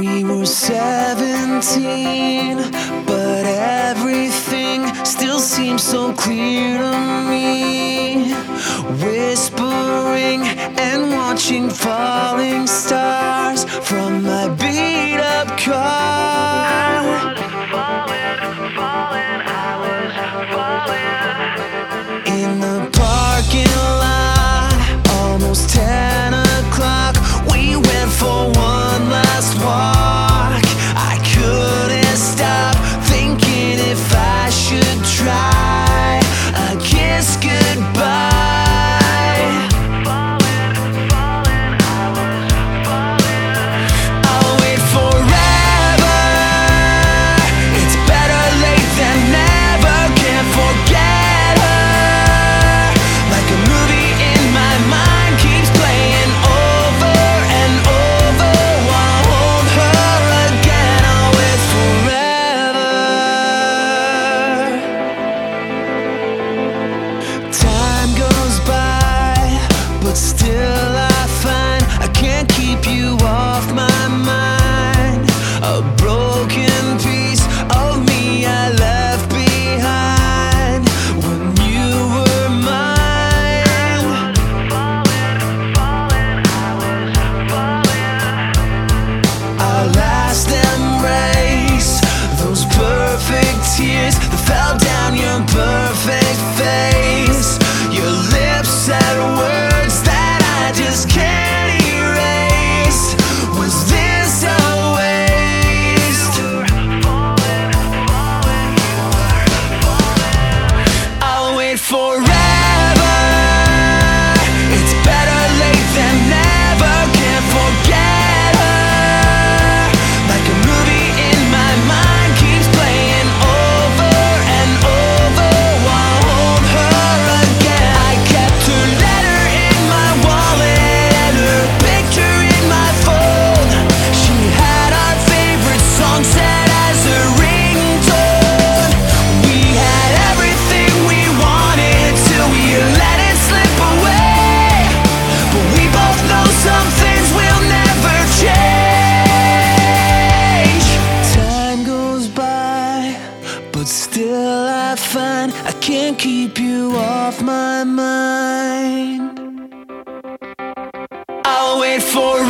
We were 17, but everything still seems so clear to me. Whispering and watching falling stars off my mind. I'll wait for.